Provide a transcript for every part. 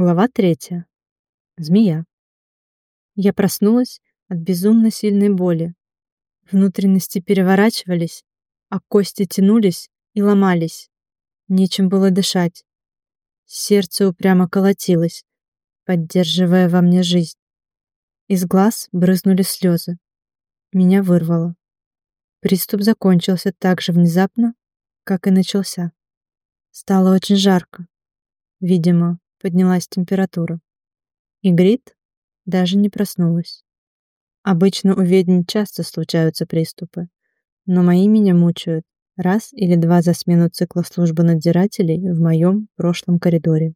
Глава третья. Змея. Я проснулась от безумно сильной боли. Внутренности переворачивались, а кости тянулись и ломались. Нечем было дышать. Сердце упрямо колотилось, поддерживая во мне жизнь. Из глаз брызнули слезы. Меня вырвало. Приступ закончился так же внезапно, как и начался. Стало очень жарко. Видимо, поднялась температура. И Грит даже не проснулась. Обычно у ведьм часто случаются приступы, но мои меня мучают раз или два за смену цикла службы надзирателей в моем прошлом коридоре.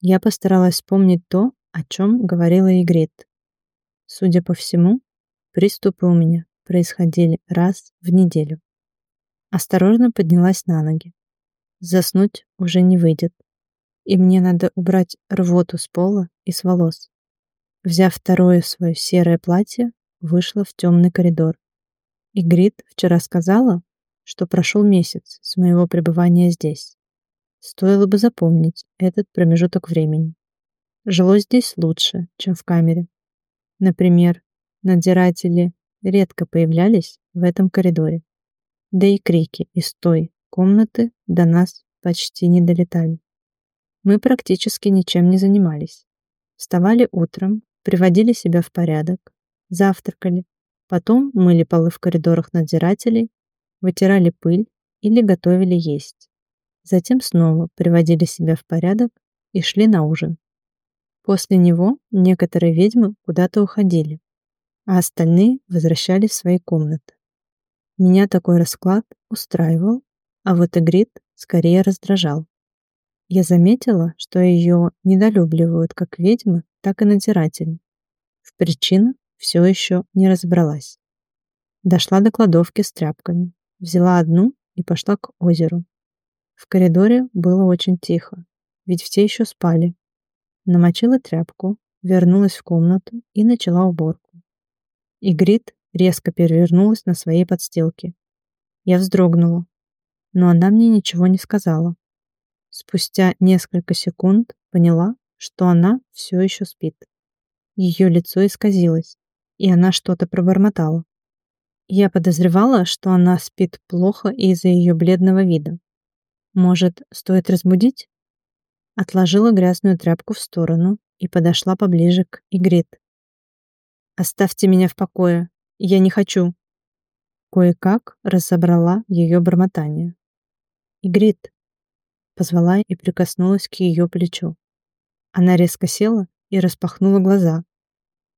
Я постаралась вспомнить то, о чем говорила Игрит. Судя по всему, приступы у меня происходили раз в неделю. Осторожно поднялась на ноги. Заснуть уже не выйдет. И мне надо убрать рвоту с пола и с волос. Взяв второе свое серое платье, вышла в темный коридор. И вчера сказала, что прошел месяц с моего пребывания здесь. Стоило бы запомнить этот промежуток времени. Жилось здесь лучше, чем в камере. Например, надзиратели редко появлялись в этом коридоре. Да и крики из той комнаты до нас почти не долетали. Мы практически ничем не занимались. Вставали утром, приводили себя в порядок, завтракали, потом мыли полы в коридорах надзирателей, вытирали пыль или готовили есть. Затем снова приводили себя в порядок и шли на ужин. После него некоторые ведьмы куда-то уходили, а остальные возвращались в свои комнаты. Меня такой расклад устраивал, а вот Игрит скорее раздражал. Я заметила, что ее недолюбливают как ведьмы, так и надзиратели. В причинах все еще не разобралась. Дошла до кладовки с тряпками, взяла одну и пошла к озеру. В коридоре было очень тихо, ведь все еще спали. Намочила тряпку, вернулась в комнату и начала уборку. Игрит резко перевернулась на своей подстилке. Я вздрогнула, но она мне ничего не сказала. Спустя несколько секунд поняла, что она все еще спит. Ее лицо исказилось, и она что-то пробормотала. Я подозревала, что она спит плохо из-за ее бледного вида. Может, стоит разбудить? Отложила грязную тряпку в сторону и подошла поближе к Игрит. «Оставьте меня в покое. Я не хочу». Кое-как разобрала ее бормотание. «Игрит!» Позвала и прикоснулась к ее плечу. Она резко села и распахнула глаза.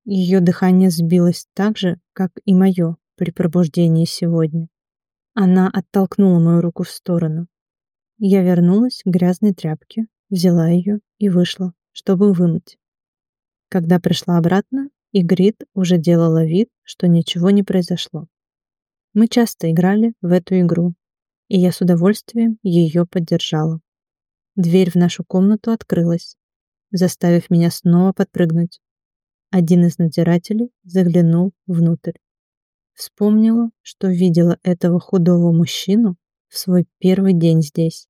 Ее дыхание сбилось так же, как и мое при пробуждении сегодня. Она оттолкнула мою руку в сторону. Я вернулась к грязной тряпке, взяла ее и вышла, чтобы вымыть. Когда пришла обратно, Игрит уже делала вид, что ничего не произошло. Мы часто играли в эту игру, и я с удовольствием ее поддержала. Дверь в нашу комнату открылась, заставив меня снова подпрыгнуть. Один из надзирателей заглянул внутрь. Вспомнила, что видела этого худого мужчину в свой первый день здесь.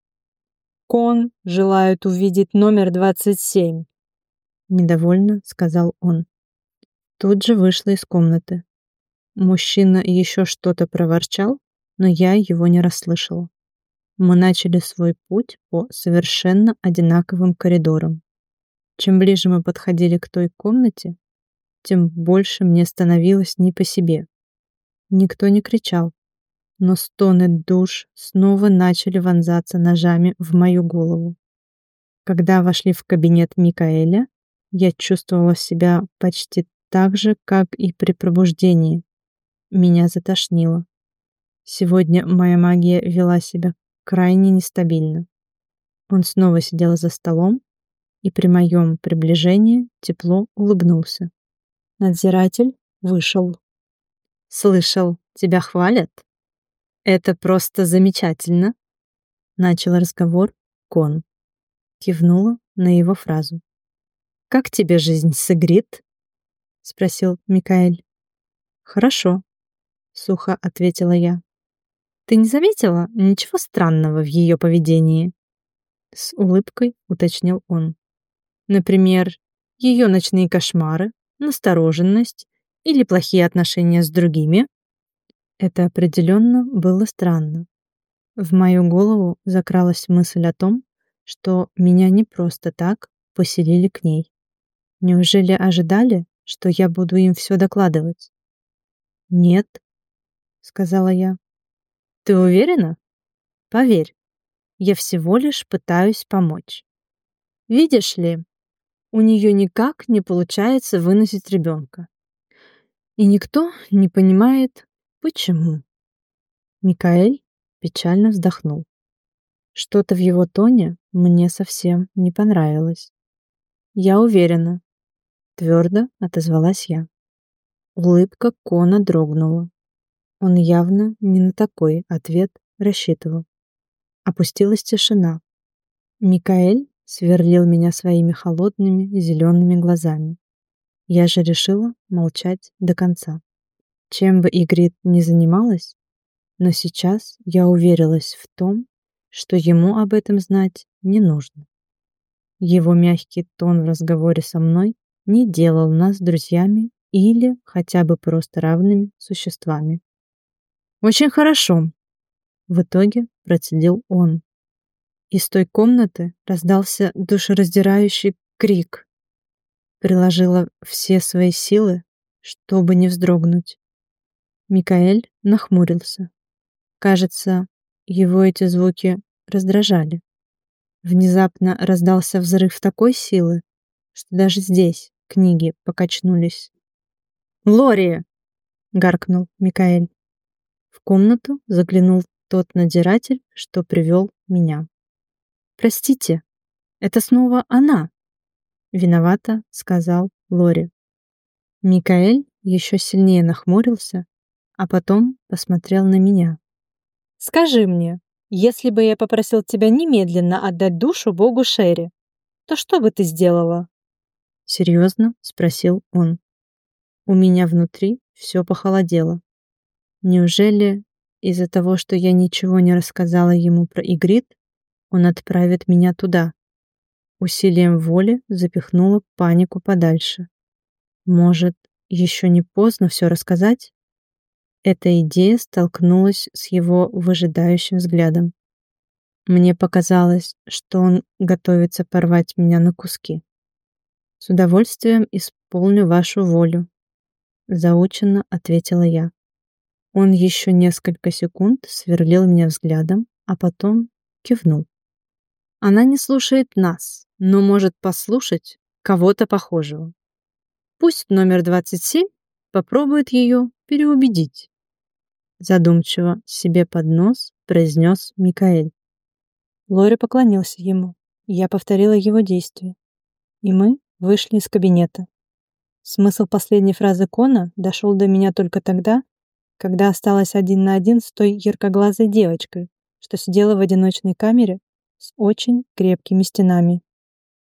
«Кон желает увидеть номер 27», — недовольно сказал он. Тут же вышла из комнаты. Мужчина еще что-то проворчал, но я его не расслышала. Мы начали свой путь по совершенно одинаковым коридорам. Чем ближе мы подходили к той комнате, тем больше мне становилось не по себе. Никто не кричал, но стоны душ снова начали вонзаться ножами в мою голову. Когда вошли в кабинет Микаэля, я чувствовала себя почти так же, как и при пробуждении. Меня затошнило. Сегодня моя магия вела себя крайне нестабильно. Он снова сидел за столом и при моем приближении тепло улыбнулся. Надзиратель вышел. «Слышал, тебя хвалят?» «Это просто замечательно», — начал разговор Кон. Кивнула на его фразу. «Как тебе жизнь сыгрит?» — спросил Микаэль. «Хорошо», — сухо ответила я. «Ты не заметила ничего странного в ее поведении?» С улыбкой уточнил он. Например, ее ночные кошмары, настороженность или плохие отношения с другими? Это определенно было странно. В мою голову закралась мысль о том, что меня не просто так поселили к ней. Неужели ожидали, что я буду им все докладывать? Нет, сказала я. Ты уверена? Поверь, я всего лишь пытаюсь помочь. Видишь ли, у нее никак не получается выносить ребенка. И никто не понимает, почему. Микаэль печально вздохнул. Что-то в его тоне мне совсем не понравилось. Я уверена, твердо отозвалась я. Улыбка Кона дрогнула. Он явно не на такой ответ рассчитывал. Опустилась тишина. Микаэль сверлил меня своими холодными зелеными глазами. Я же решила молчать до конца. Чем бы Игрит ни занималась, но сейчас я уверилась в том, что ему об этом знать не нужно. Его мягкий тон в разговоре со мной не делал нас друзьями или хотя бы просто равными существами. «Очень хорошо», — в итоге процедил он. Из той комнаты раздался душераздирающий крик. Приложила все свои силы, чтобы не вздрогнуть. Микаэль нахмурился. Кажется, его эти звуки раздражали. Внезапно раздался взрыв такой силы, что даже здесь книги покачнулись. «Лори!» — гаркнул Микаэль. В комнату заглянул тот надзиратель, что привел меня. «Простите, это снова она!» Виновата, сказал Лори. Микаэль еще сильнее нахмурился, а потом посмотрел на меня. «Скажи мне, если бы я попросил тебя немедленно отдать душу богу Шерри, то что бы ты сделала?» Серьезно спросил он. У меня внутри все похолодело. Неужели из-за того, что я ничего не рассказала ему про Игрит, он отправит меня туда? Усилием воли запихнула панику подальше. Может, еще не поздно все рассказать? Эта идея столкнулась с его выжидающим взглядом. Мне показалось, что он готовится порвать меня на куски. С удовольствием исполню вашу волю, заученно ответила я. Он еще несколько секунд сверлил меня взглядом, а потом кивнул. Она не слушает нас, но может послушать кого-то похожего. Пусть номер 27 попробует ее переубедить задумчиво себе под нос произнес Микаэль. Лори поклонился ему. Я повторила его действия. И мы вышли из кабинета. Смысл последней фразы Кона дошел до меня только тогда, когда осталась один на один с той яркоглазой девочкой, что сидела в одиночной камере с очень крепкими стенами